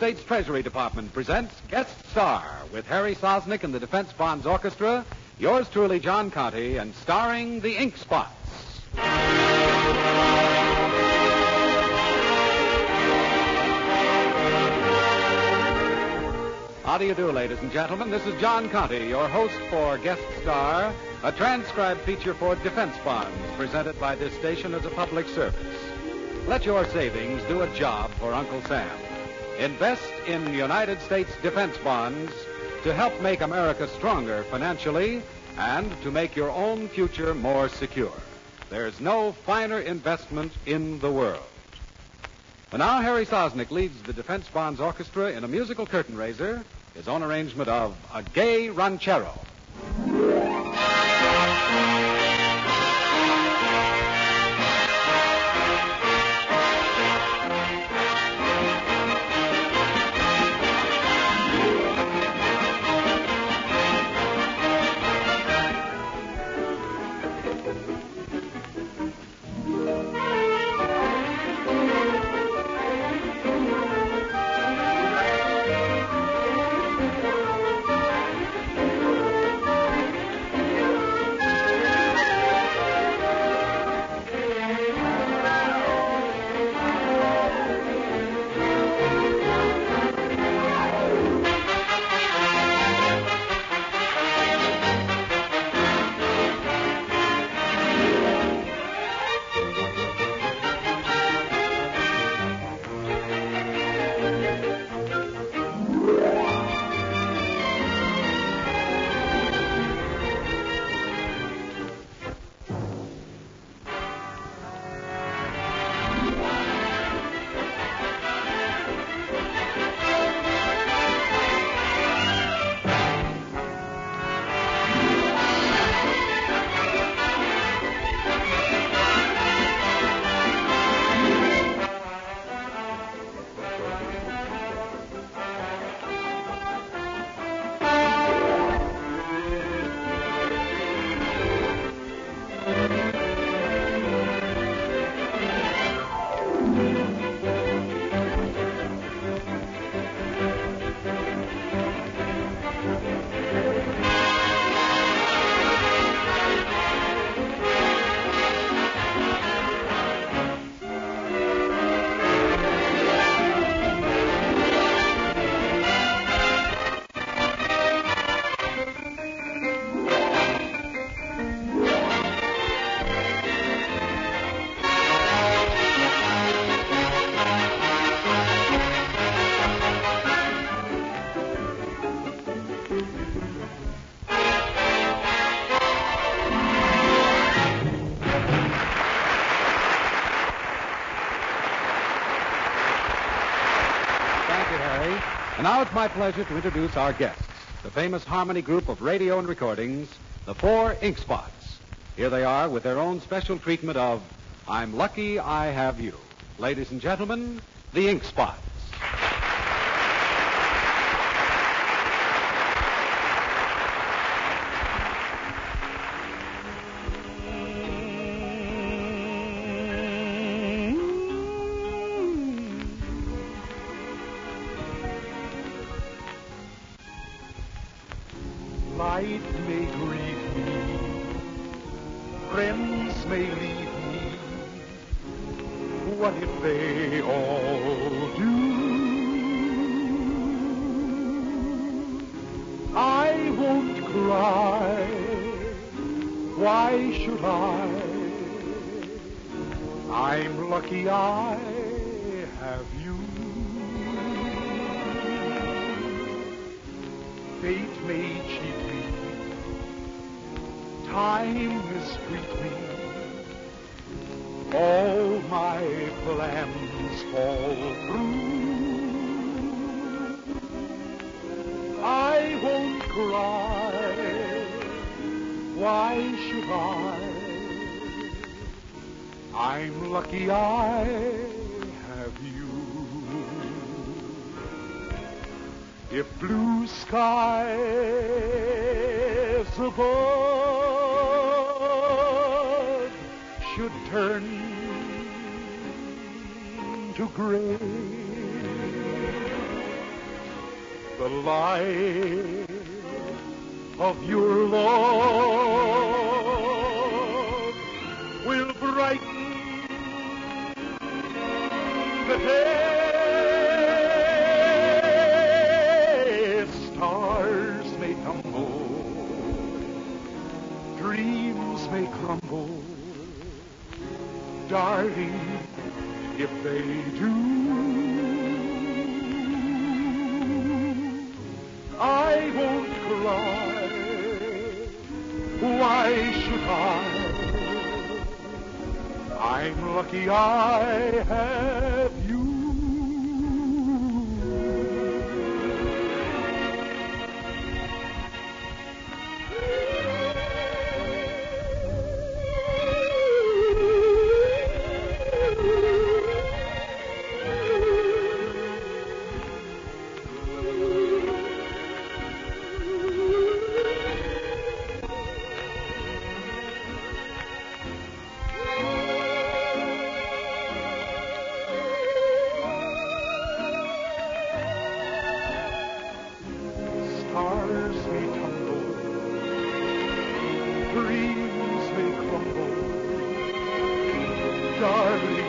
States Treasury Department presents Guest Star with Harry Sosnick and the Defense Bonds Orchestra, yours truly, John Conti, and starring the Ink Spots. How do you do, ladies and gentlemen? This is John Conti, your host for Guest Star, a transcribed feature for Defense Bonds presented by this station as a public service. Let your savings do a job for Uncle Sam. Invest in United States defense bonds to help make America stronger financially and to make your own future more secure. There's no finer investment in the world. And now Harry Sosnick leads the Defense Bonds Orchestra in a musical curtain raiser, his own arrangement of A Gay Ranchero. It's my pleasure to introduce our guests, the famous harmony group of radio and recordings, the Four Ink Spots. Here they are with their own special treatment of I'm Lucky I Have You. Ladies and gentlemen, the Ink Spots. Lucky I have you. Fate may cheat me, time mistreat me. All my plans fall through. I won't cry. Why should I? I'm lucky I have you. If blue skies above should turn to gray, the light of your love the. Stars may tumble, dreams may crumble, darling, if they do. I won't cry. Why should I? I'm lucky I have dreams may crumble, darling,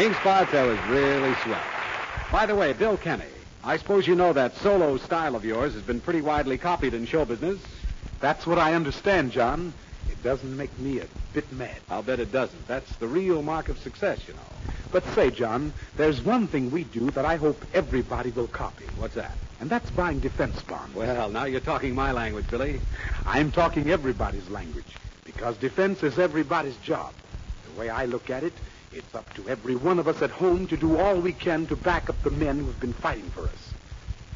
Ink spots, that was really swell. By the way, Bill Kenny, I suppose you know that solo style of yours has been pretty widely copied in show business. That's what I understand, John. It doesn't make me a bit mad. I'll bet it doesn't. That's the real mark of success, you know. But say, John, there's one thing we do that I hope everybody will copy. What's that? And that's buying defense bonds. Well, now you're talking my language, Billy. I'm talking everybody's language because defense is everybody's job. The way I look at it, it's up to every one of us at home to do all we can to back up the men who've been fighting for us.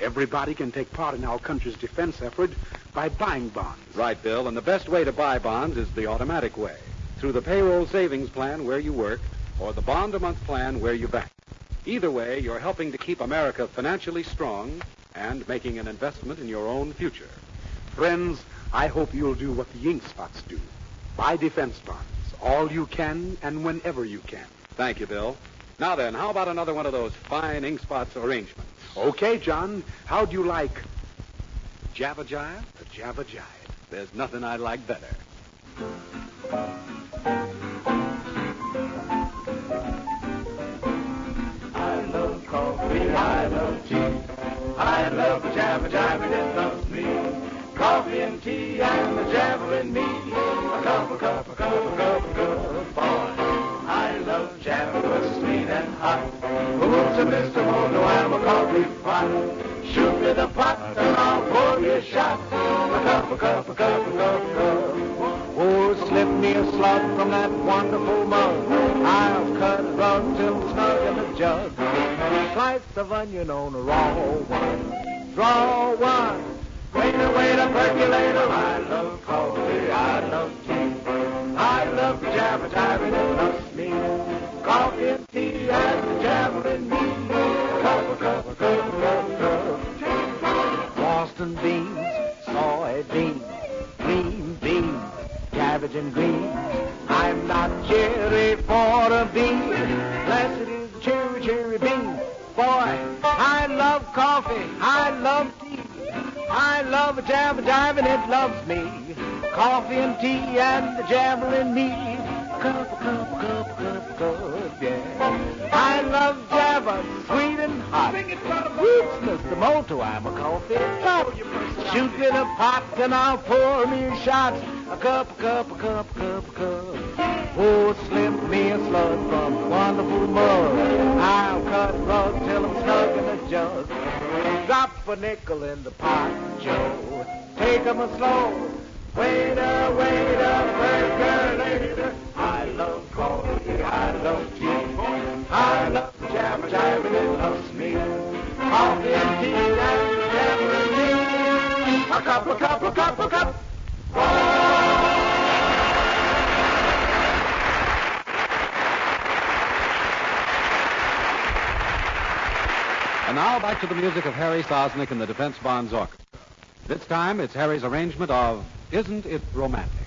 Everybody can take part in our country's defense effort by buying bonds. Right, Bill. And the best way to buy bonds is the automatic way through the payroll savings plan where you work or the bond a month plan where you bank. Either way, you're helping to keep America financially strong and making an investment in your own future. Friends, I hope you'll do what the ink spots do. Buy defense bonds, all you can and whenever you can. Thank you, Bill. Now then, how about another one of those fine ink spots arrangements? Okay, John, how'd you like Java Jive? the Java Jive? There's nothing I like better. I love coffee, I love tea. I love the jabber jabber that loves me. Coffee and tea and the jabber and me. A a a a a cup, boy. I love jabber, it's sweet and hot. Who's a Mr. Mono, I'm a coffee pot. Shoot me the pot and I'll pour you a shot. A cup, a cup, a cup, a cup, a cup. Oh, slip me a slug from that wonderful mug. I'll cut it up till snug in the jug. Slice of onion on a raw one. Draw one. Wait a wait a percolator. I love coffee. I love tea. I love the jabber and the and me. Cup, cup, cup, cup, cup, yeah. I love jabber, sweet and hot. Whoops, Mr. Moto, I'm a coffee pot. Shoot me the pot and I'll pour me a shot. A cup, a cup, a cup, a cup, a cup. Oh, slip me a slug from the wonderful mug. I'll cut rug till I'm snug in the jug. Drop a nickel in the pot, Joe. Take 'em a slow. Waiter, waiter, to the music of Harry Sosnick and the Defense Bonds Orchestra. This time it's Harry's arrangement of Isn't It Romantic?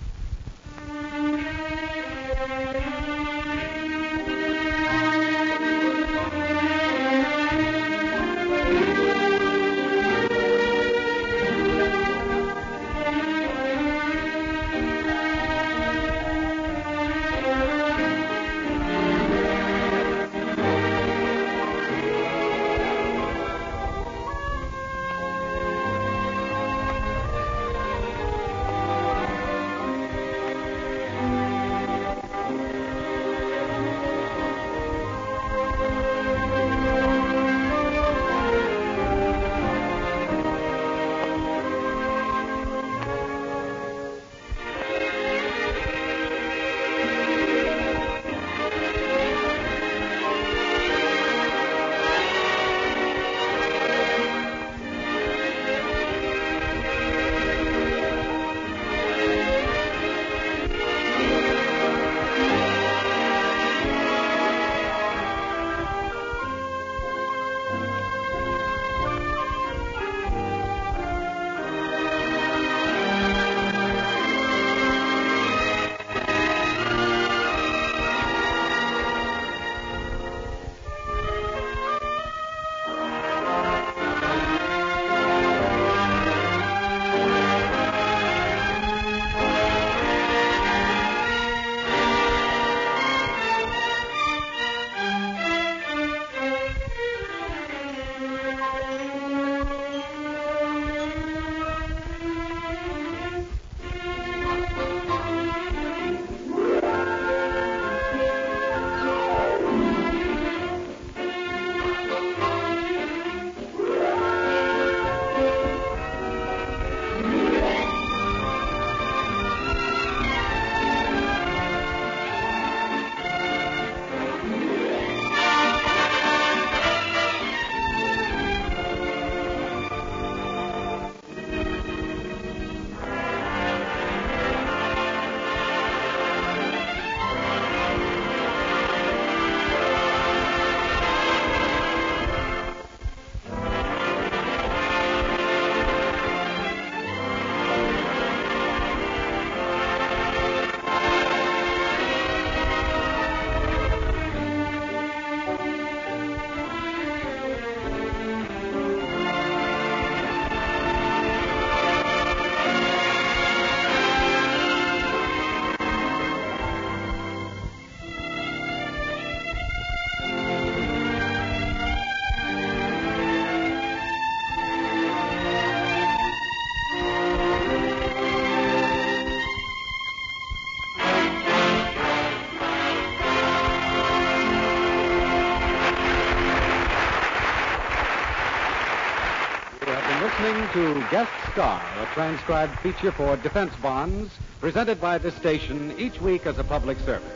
Guest Star, a transcribed feature for defense bonds, presented by this station each week as a public service.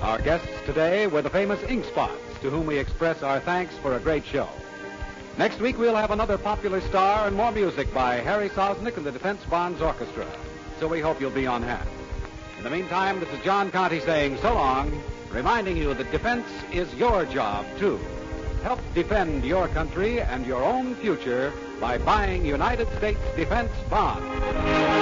Our guests today were the famous Ink Spots, to whom we express our thanks for a great show. Next week, we'll have another popular star and more music by Harry Sosnick and the Defense Bonds Orchestra. So we hope you'll be on hand. In the meantime, this is John Conti saying so long, reminding you that defense is your job, too. Help defend your country and your own future by buying United States defense bonds.